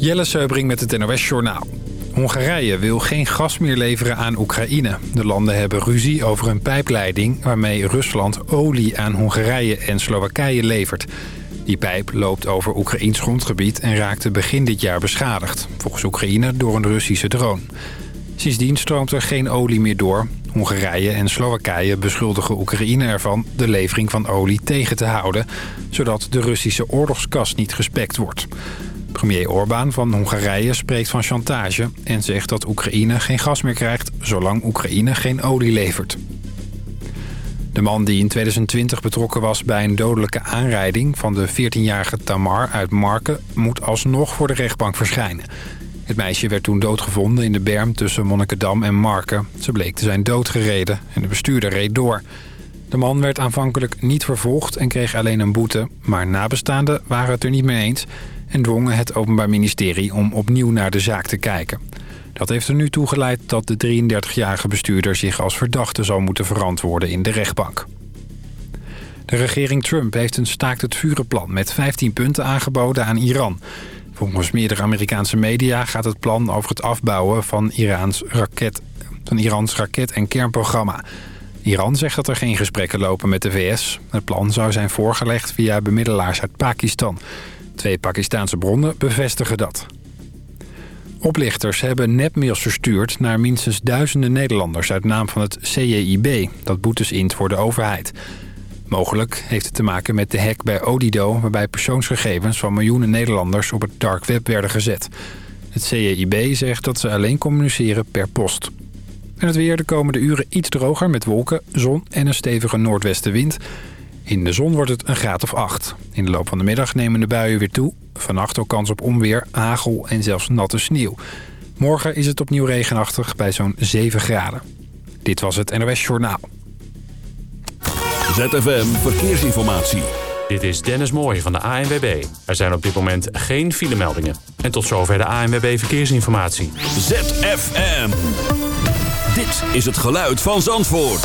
Jelle Seubring met het NOS Journaal. Hongarije wil geen gas meer leveren aan Oekraïne. De landen hebben ruzie over een pijpleiding... waarmee Rusland olie aan Hongarije en Slowakije levert. Die pijp loopt over Oekraïns grondgebied... en raakte begin dit jaar beschadigd. Volgens Oekraïne door een Russische drone. Sindsdien stroomt er geen olie meer door. Hongarije en Slowakije beschuldigen Oekraïne ervan... de levering van olie tegen te houden... zodat de Russische oorlogskas niet gespekt wordt. Premier Orbán van Hongarije spreekt van chantage... en zegt dat Oekraïne geen gas meer krijgt... zolang Oekraïne geen olie levert. De man die in 2020 betrokken was bij een dodelijke aanrijding... van de 14-jarige Tamar uit Marken... moet alsnog voor de rechtbank verschijnen. Het meisje werd toen doodgevonden in de berm tussen Monnikendam en Marken. Ze bleek te zijn doodgereden en de bestuurder reed door. De man werd aanvankelijk niet vervolgd en kreeg alleen een boete... maar nabestaanden waren het er niet mee eens en dwongen het Openbaar Ministerie om opnieuw naar de zaak te kijken. Dat heeft er nu toe geleid dat de 33-jarige bestuurder zich als verdachte zal moeten verantwoorden in de rechtbank. De regering Trump heeft een staakt het vurenplan met 15 punten aangeboden aan Iran. Volgens meerdere Amerikaanse media gaat het plan over het afbouwen van, Iraans raket, van Irans raket- en kernprogramma. Iran zegt dat er geen gesprekken lopen met de VS. Het plan zou zijn voorgelegd via bemiddelaars uit Pakistan. Twee Pakistaanse bronnen bevestigen dat. Oplichters hebben nepmails verstuurd naar minstens duizenden Nederlanders... uit naam van het CJIB, dat boetes int voor de overheid. Mogelijk heeft het te maken met de hack bij Odido... waarbij persoonsgegevens van miljoenen Nederlanders op het dark web werden gezet. Het CJIB zegt dat ze alleen communiceren per post. En het weer de komende uren iets droger met wolken, zon en een stevige noordwestenwind... In de zon wordt het een graad of 8. In de loop van de middag nemen de buien weer toe. Vannacht ook kans op onweer, hagel en zelfs natte sneeuw. Morgen is het opnieuw regenachtig bij zo'n 7 graden. Dit was het NOS Journaal. ZFM Verkeersinformatie. Dit is Dennis Mooij van de ANWB. Er zijn op dit moment geen filemeldingen. En tot zover de ANWB Verkeersinformatie. ZFM. Dit is het geluid van Zandvoort.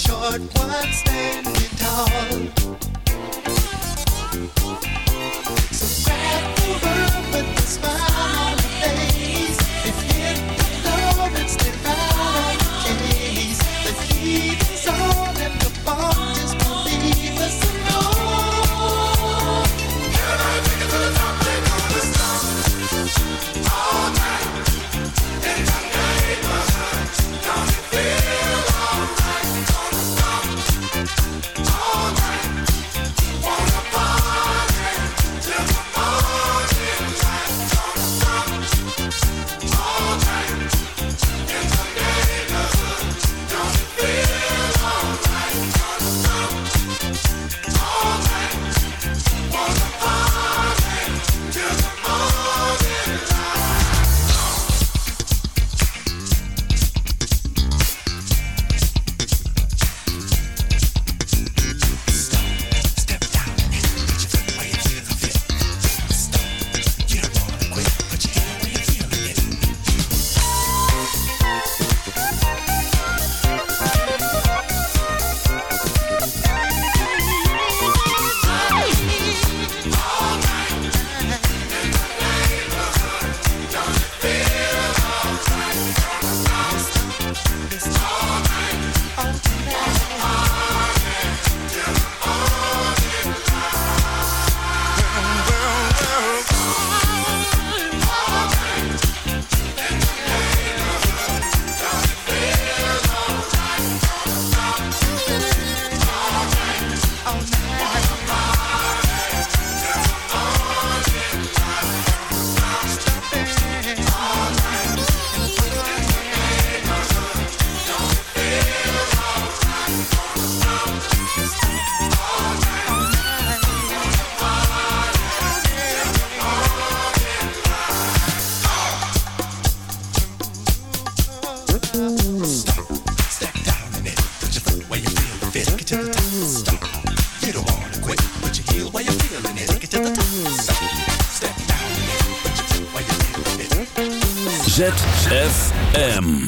You don't wanna quit, put your heel ZFM.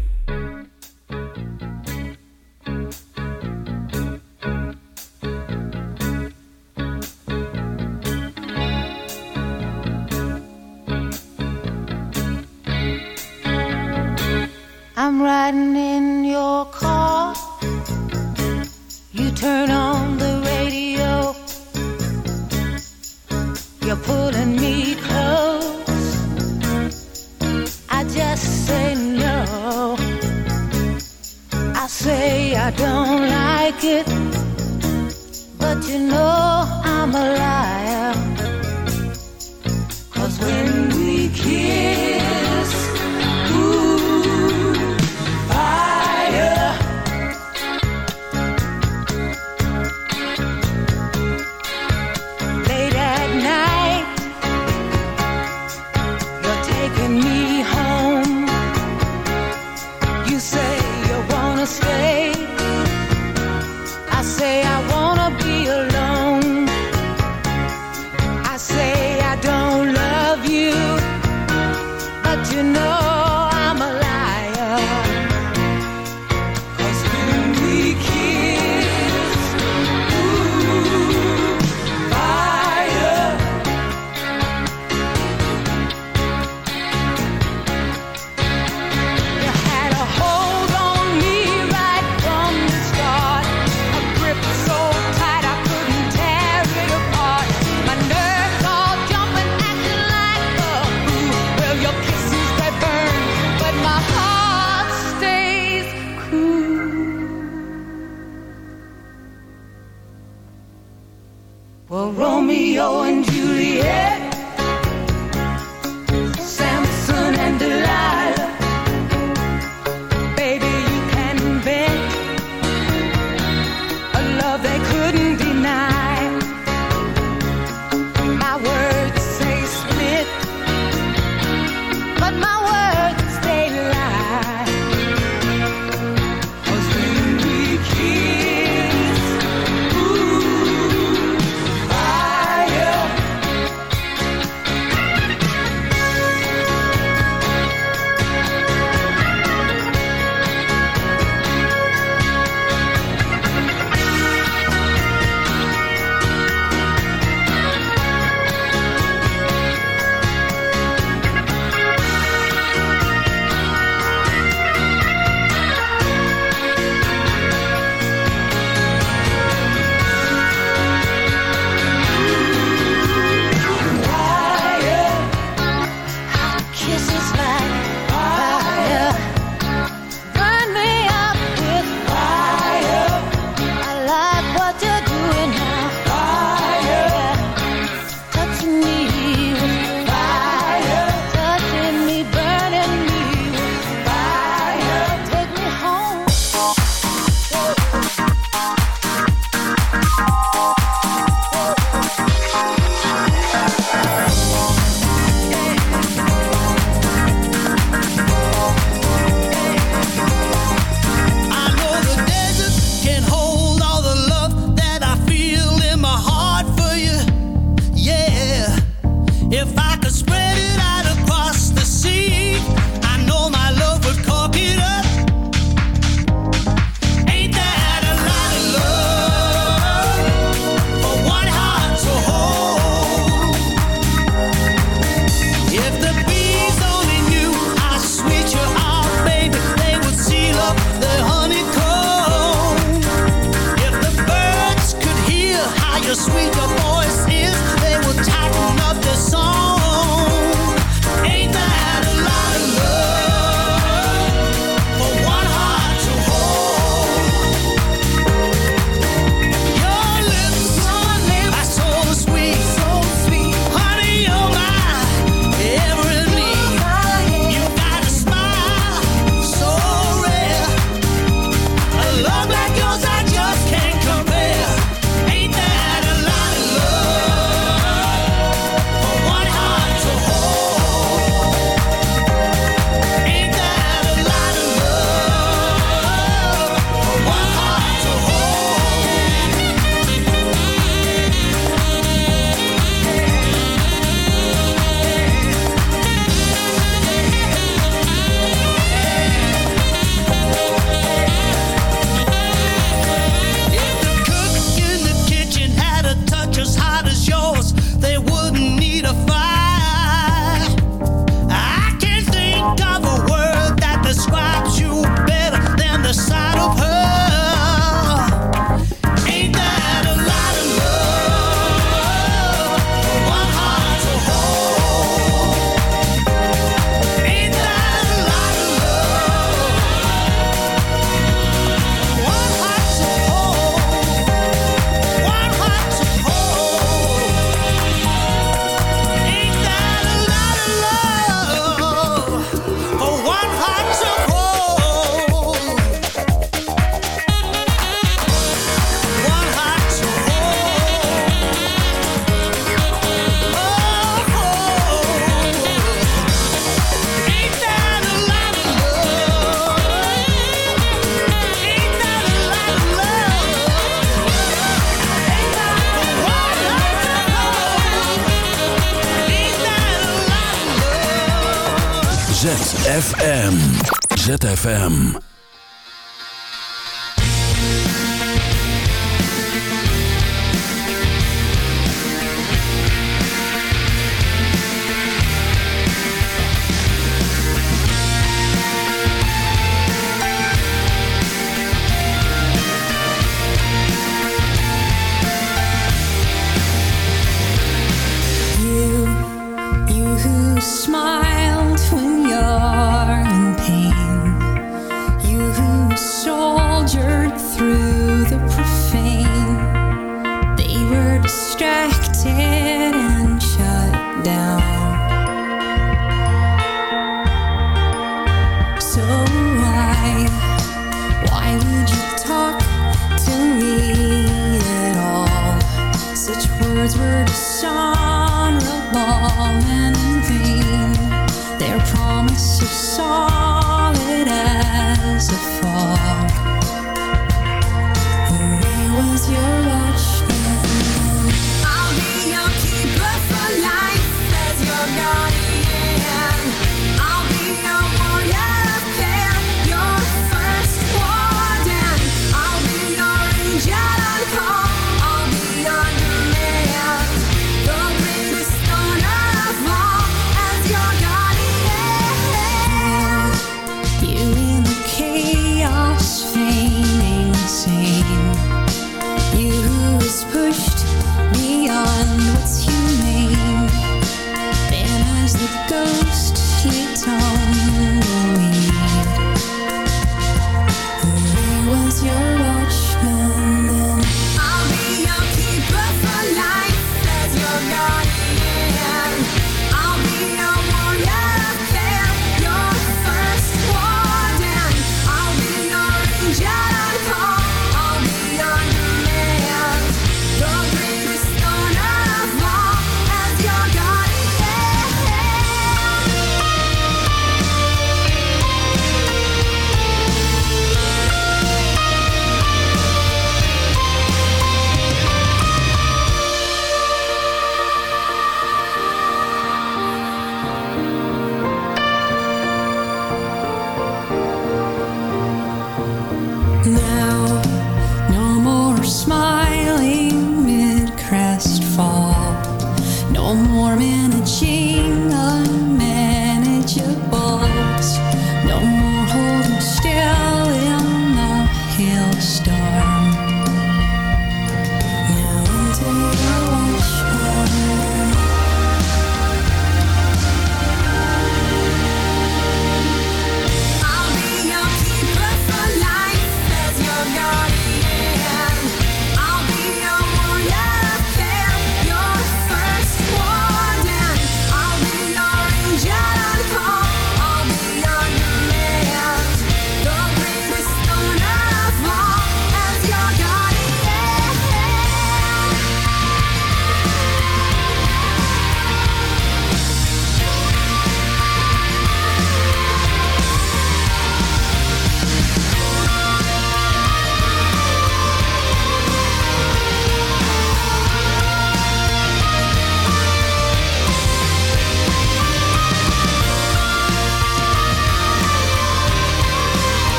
you're pulling me close. I just say no. I say I don't like it, but you know. ZFM. ZFM.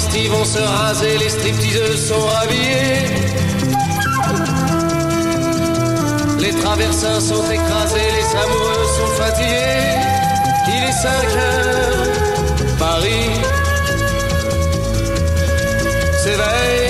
travestis vont se raser, les stripteaseuses sont habillés. Les traversins sont écrasés, les amoureux sont fatigués. Il est 5 heures, Paris s'éveille.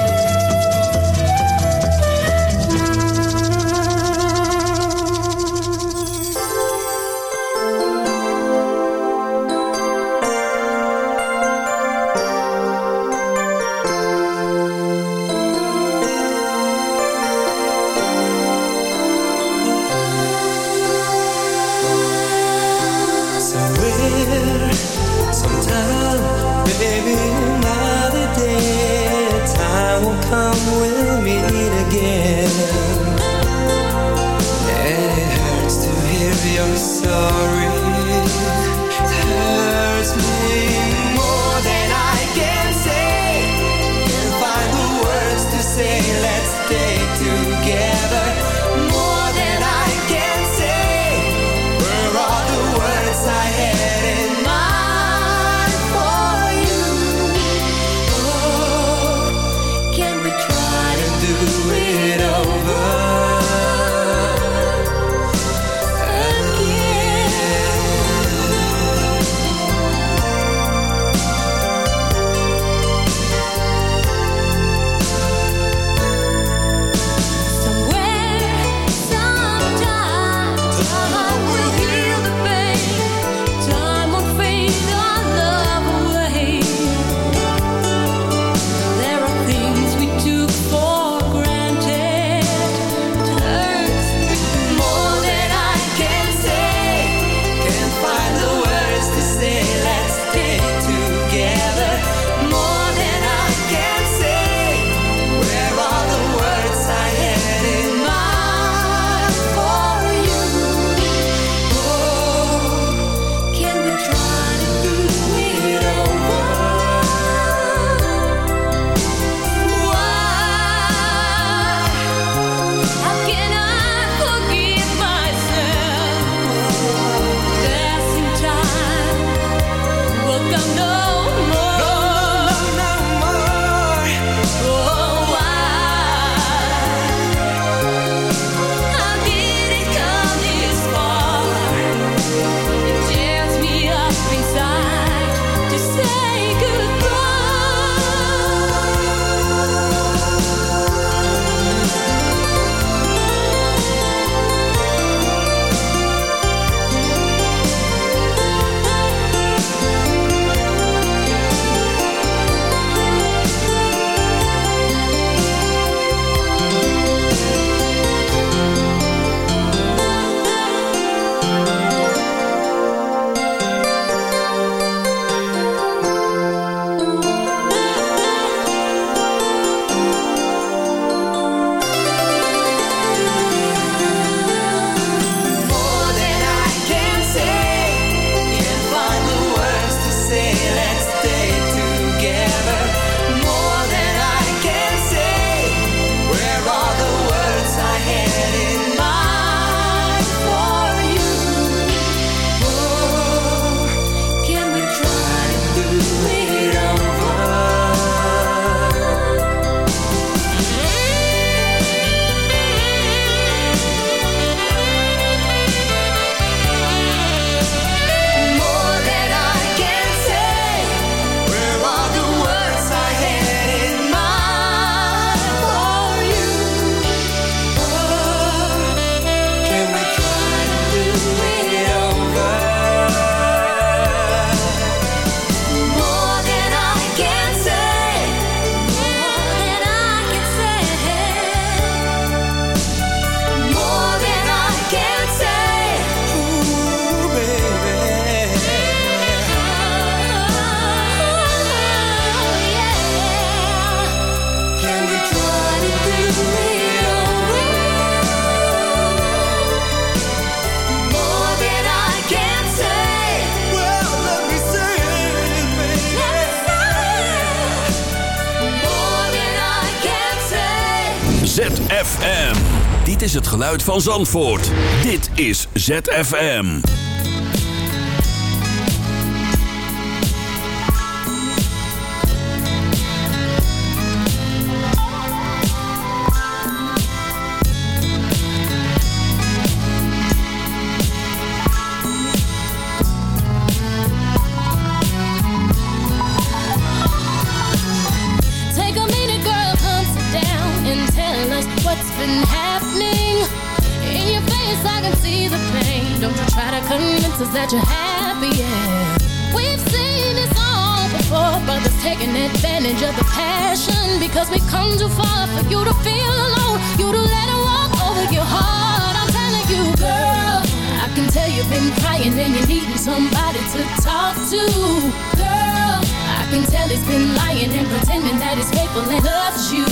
We'll again. And it hurts to hear your story. Dit is het geluid van Zandvoort. Dit is ZFM. Advantage of the passion. Because we come too far for you to feel alone, you to let it walk over your heart. I'm telling you, girl, I can tell you've been crying and you're needing somebody to talk to. Girl, I can tell he's been lying and pretending that he's faithful and loves you.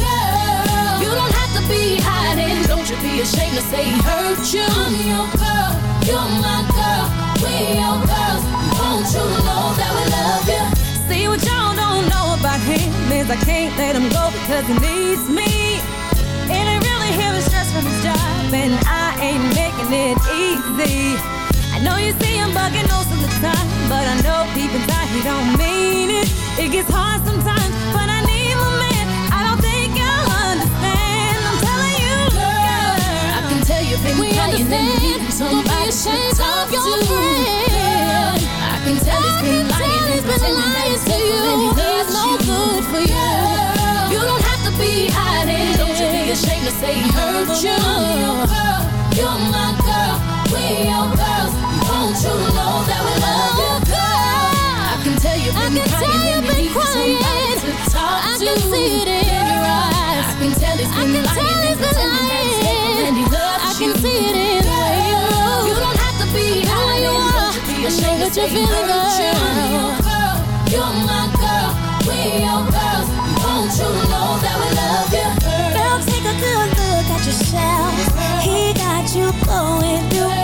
Girl, you don't have to be hiding. Don't you be ashamed to say he hurt you. I'm your girl, you're my girl, we're your girls. Won't you know that we love you? See what y'all don't know about him is I can't let him go because he needs me. And I really hear the stress from his job, and I ain't making it easy. I know you see him bugging most of the time, but I know deep inside he don't mean it. It gets hard sometimes, but I need my man. I don't think you'll understand. I'm telling you, girl. I can tell you've been We understand. You're feeling girl, you're my girl, we're your girls. Won't you know that we love you, Girl, take a good look at yourself. He got you going through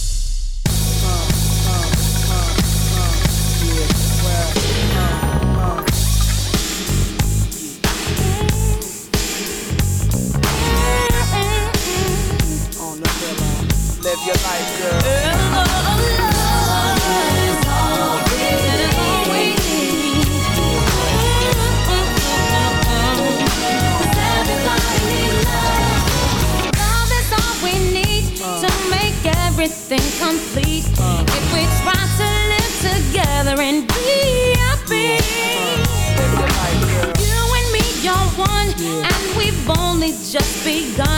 be gone.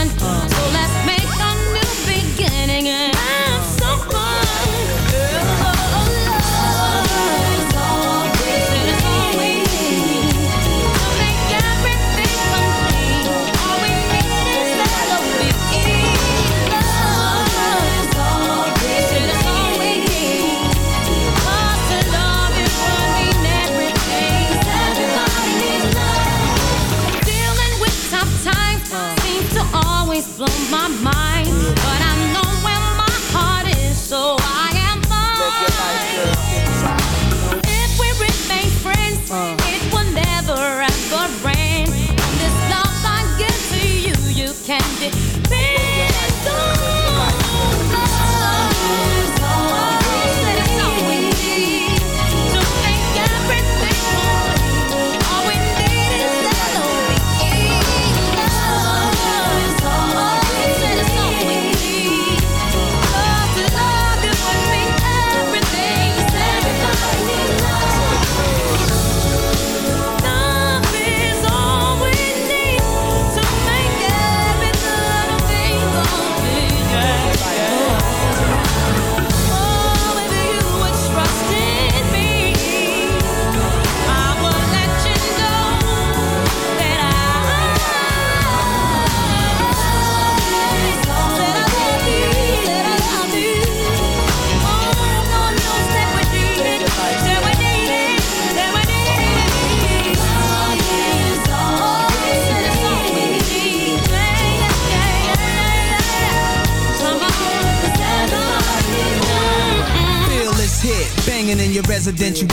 then you